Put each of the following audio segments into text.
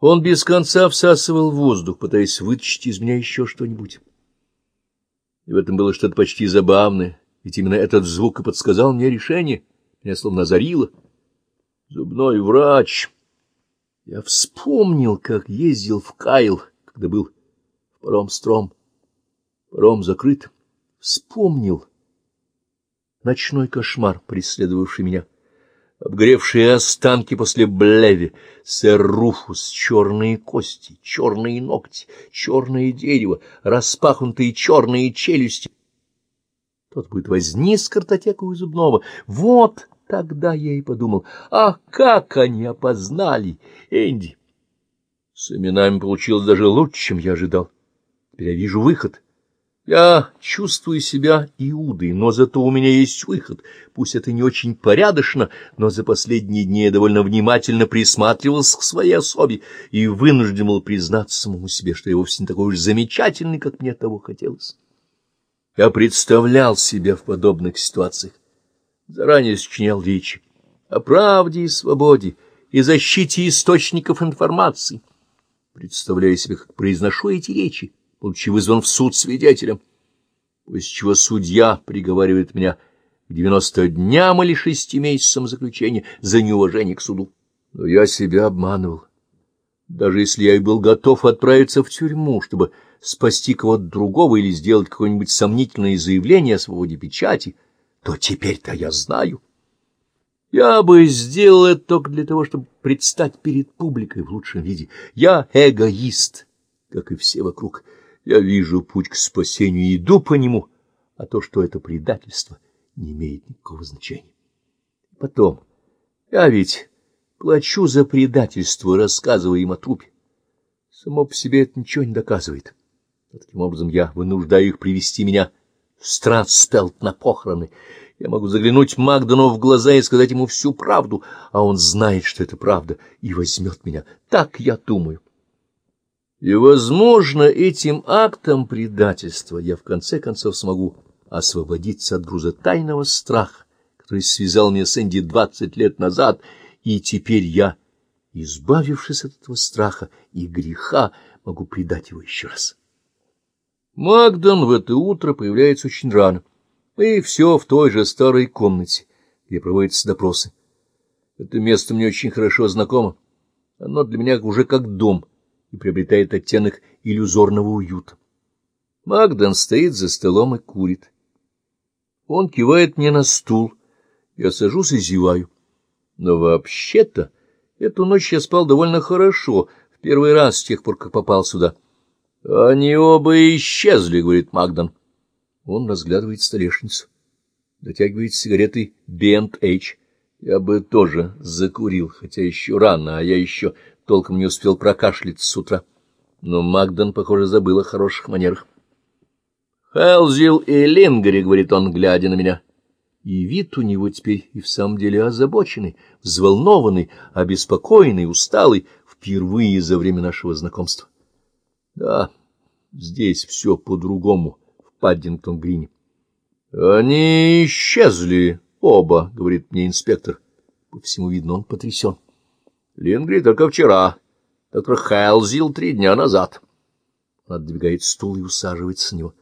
Он без конца всасывал воздух, пытаясь вытащить из меня еще что-нибудь. И в этом было что-то почти забавное, ведь именно этот звук и подсказал мне решение. Меня словно озарило. Зубной врач. Я вспомнил, как ездил в Кайл, когда был в паром-стром. Паром закрыт. Вспомнил ночной кошмар, преследовавший меня обгревшие останки после блеви, сэр Руфус, черные кости, черные ногти, черное дерево, распахнутые черные челюсти. Тот будет возни с картотекой зубного. Вот тогда я и подумал, а как они опознали Энди? С именами получилось даже лучше, чем я ожидал. Теперь я вижу выход — я чувствую себя Иудой, но зато у меня есть выход. Пусть это не очень порядочно, но за последние дни я довольно внимательно присматривался к своей особе и вынужден был признаться самому себе, что я вовсе не такой уж замечательный, как мне того хотелось. Я представлял себя в подобных ситуациях, заранее сочинял речи о правде и свободе и защите источников информации, представляя себе, как произношу эти речи будучи вызван в суд свидетелем, после чего судья приговаривает меня к девяносто дням или шести месяцам заключения за неуважение к суду. Но я себя обманывал. Даже если я и был готов отправиться в тюрьму, чтобы спасти кого-то другого или сделать какое-нибудь сомнительное заявление о свободе печати, то теперь-то я знаю. Я бы сделал это только для того, чтобы предстать перед публикой в лучшем виде. Я эгоист, как и все вокруг. Я вижу путь к спасению и иду по нему, а то, что это предательство, не имеет никакого значения. Потом, я ведь плачу за предательство, рассказывая им о трупе. Само по себе это ничего не доказывает. Но таким образом я вынуждаю их привести меня в Стратспелт на похороны. Я могу заглянуть Магдану в глаза и сказать ему всю правду, а он знает, что это правда, и возьмет меня. Так я думаю. И, возможно, этим актом предательства я в конце концов смогу освободиться от груза тайного страха, который связал меня с Энди двадцать лет назад, и теперь я, избавившись от этого страха и греха, могу предать его еще раз. Магдон в это утро появляется очень рано, и все в той же старой комнате, где проводятся допросы. Это место мне очень хорошо знакомо. Оно для меня уже как дом — и приобретает оттенок иллюзорного уюта. Магден стоит за столом и курит. Он кивает мне на стул. Я сажусь и зеваю. Но вообще-то эту ночь я спал довольно хорошо, в первый раз с тех пор, как попал сюда. — Они оба исчезли, — говорит Магден. Он разглядывает столешницу. Дотягивает сигареты Бент Эйч. Я бы тоже закурил, хотя еще рано, а я еще толком не успел прокашляться с утра. Но Магдан, похоже, забыл о хороших манерах. — Хелзил и Лингери, — говорит он, глядя на меня. И вид у него теперь и в самом деле озабоченный, взволнованный, обеспокоенный, усталый, впервые за время нашего знакомства. Да, здесь все по-другому, в Паддингтон-Грине. — Они исчезли оба, — говорит мне инспектор. По всему видно, он потрясен. — Лингри только вчера. Доктор Хелзил три дня назад. Он отдвигает стул и усаживается с него.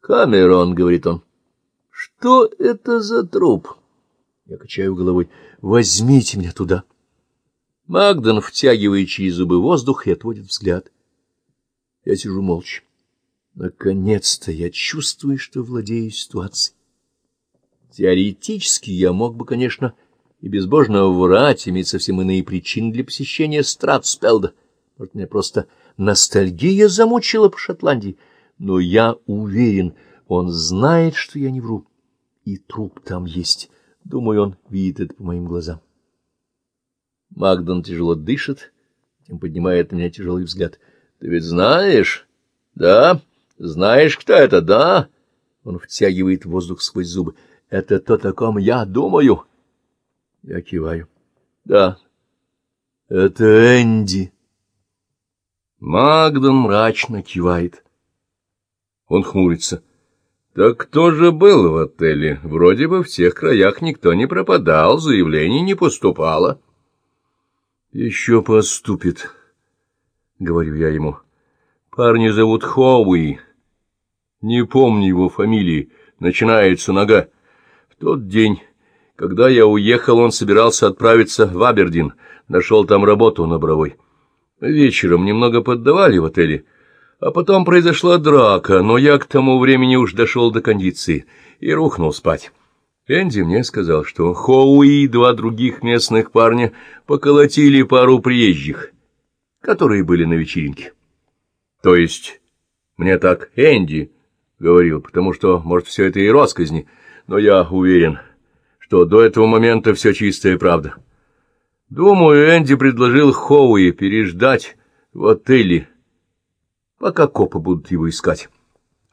Камерон, — говорит он. — Что это за труп? Я качаю головой. Возьмите меня туда. Магден втягивает через зубы воздух и отводит взгляд. Я сижу молча. Наконец-то я чувствую, что владею ситуацией. Теоретически я мог бы, конечно, и безбожно врать, иметь совсем иные причины для посещения Стратспелда. Может, меня просто ностальгия замучила по Шотландии, но я уверен, он знает, что я не вру. И труп там есть. Думаю, он видит это по моим глазам. Магдон тяжело дышит, тем поднимает на меня тяжелый взгляд. — Ты ведь знаешь? — Да. Знаешь, кто это, да? Он втягивает воздух сквозь зубы. — Это то, о ком я думаю. — я киваю. Да, это Энди. Магдон мрачно кивает. Он хмурится. Так кто же был в отеле? Вроде бы в тех краях никто не пропадал, заявлений не поступало. Еще поступит. — говорю я ему. Парня зовут Хоуи. Не помню его фамилии. Начинается нога. В тот день, когда я уехал, он собирался отправиться в Абердин. Нашел там работу на бровой. Вечером немного поддавали в отеле. А потом произошла драка, но я к тому времени уж дошел до кондиции и рухнул спать. Энди мне сказал, что Хоуи и два других местных парня поколотили пару приезжих, которые были на вечеринке. То есть мне так Энди говорил, потому что, может, все это и росказни, но я уверен, что до этого момента все чистая правда. Думаю, Энди предложил Хоуи переждать в отеле, пока копы будут его искать.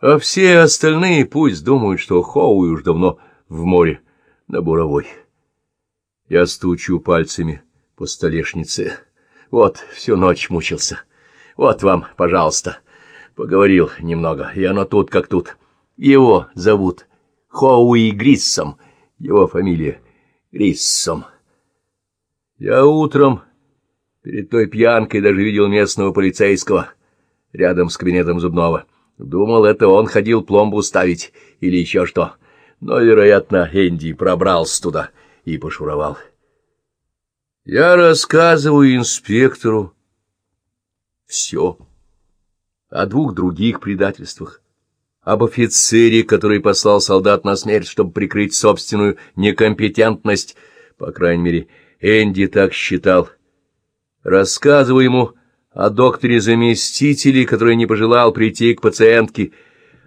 А все остальные пусть думают, что Хоуи уж давно в море на буровой. Я стучу пальцами по столешнице. Вот, всю ночь мучился. Вот вам, пожалуйста. Поговорил немного, и оно тут как тут. Его зовут Хоуи Гриссом, его фамилия Гриссом. Я утром перед той пьянкой даже видел местного полицейского рядом с кабинетом зубного. Думал, это он ходил пломбу ставить или еще что. Но, вероятно, Энди пробрался туда и пошуровал. Я рассказываю инспектору, все. О двух других предательствах. Об офицере, который послал солдат на смерть, чтобы прикрыть собственную некомпетентность. По крайней мере, Энди так считал. Рассказываю ему о докторе-заместителе, который не пожелал прийти к пациентке,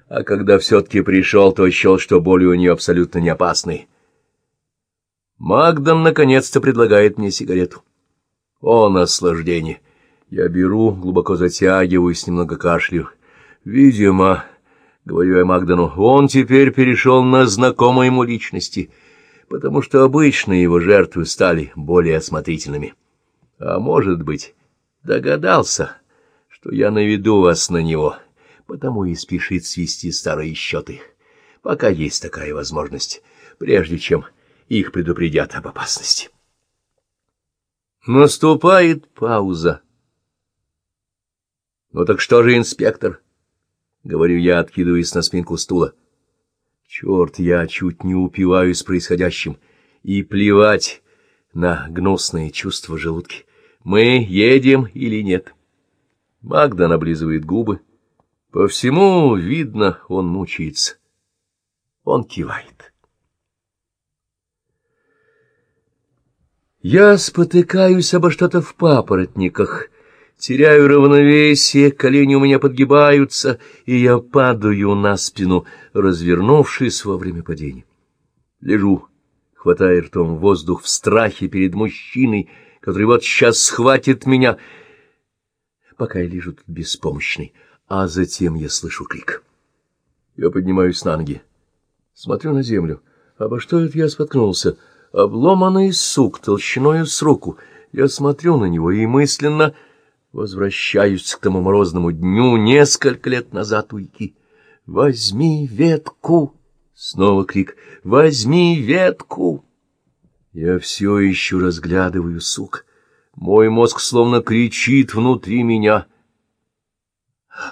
а когда все-таки пришел, то счел, что боли у нее абсолютно не опасны. Магдам наконец-то предлагает мне сигарету. О, наслаждение! Я беру, глубоко затягиваюсь, немного кашлю. Видимо, говорю я Магдану, он теперь перешел на знакомые ему личности, потому что обычно его жертвы стали более осмотрительными. А может быть, догадался, что я наведу вас на него, потому и спешит свести старые счеты, пока есть такая возможность, прежде чем их предупредят об опасности. Наступает пауза. «Ну так что же, инспектор?» — говорю я, откидываясь на спинку стула. «Черт, я чуть не упиваюсь происходящим. И плевать на гнусные чувства желудки. Мы едем или нет?» Магда наблизывает губы. По всему видно, он мучается. Он кивает. Я спотыкаюсь обо что-то в папоротниках — теряю равновесие, колени у меня подгибаются, и я падаю на спину, развернувшись во время падения. Лежу, хватая ртом воздух в страхе перед мужчиной, который вот сейчас схватит меня, пока я лежу тут беспомощный, а затем я слышу крик. Я поднимаюсь на ноги, смотрю на землю. Обо что это я споткнулся? Обломанный сук толщиною с руку. Я смотрю на него и мысленно Возвращаюсь к тому морозному дню несколько лет назад уйти. «Возьми ветку!» Снова крик «Возьми ветку!» Я все еще разглядываю сук. Мой мозг словно кричит внутри меня.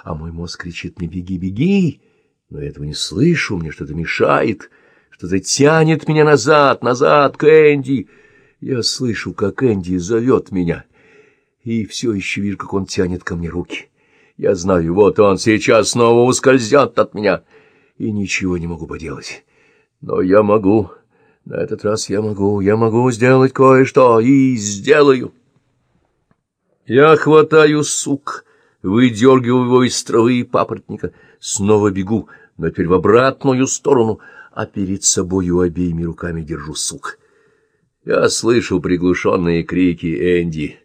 А мой мозг кричит «Не беги, беги!» Но я этого не слышу, мне что-то мешает, что-то тянет меня назад, назад к Энди. Я слышу, как Энди зовет меня — и все еще вижу, как он тянет ко мне руки. Я знаю, вот он сейчас снова ускользет от меня, и ничего не могу поделать. Но я могу, на этот раз я могу, я могу сделать кое-что, и сделаю. Я хватаю сук, выдергиваю его из травы и папоротника, снова бегу, но теперь в обратную сторону, а перед собою обеими руками держу сук. Я слышу приглушенные крики Энди —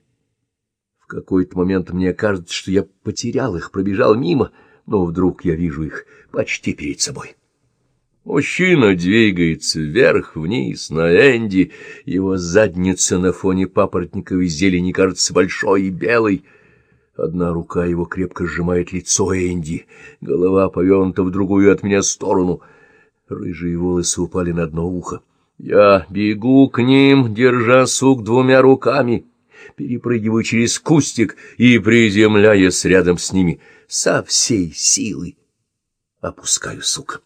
какой-то момент мне кажется, что я потерял их, пробежал мимо, но вдруг я вижу их почти перед собой. Мужчина двигается вверх-вниз на Энди, его задница на фоне папоротниковой зелени кажется большой и белой. Одна рука его крепко сжимает лицо Энди, голова повернута в другую от меня сторону. Рыжие волосы упали на дно уха. Я бегу к ним, держа сук двумя руками — перепрыгиваю через кустик и, приземляясь рядом с ними, со всей силы опускаю сука.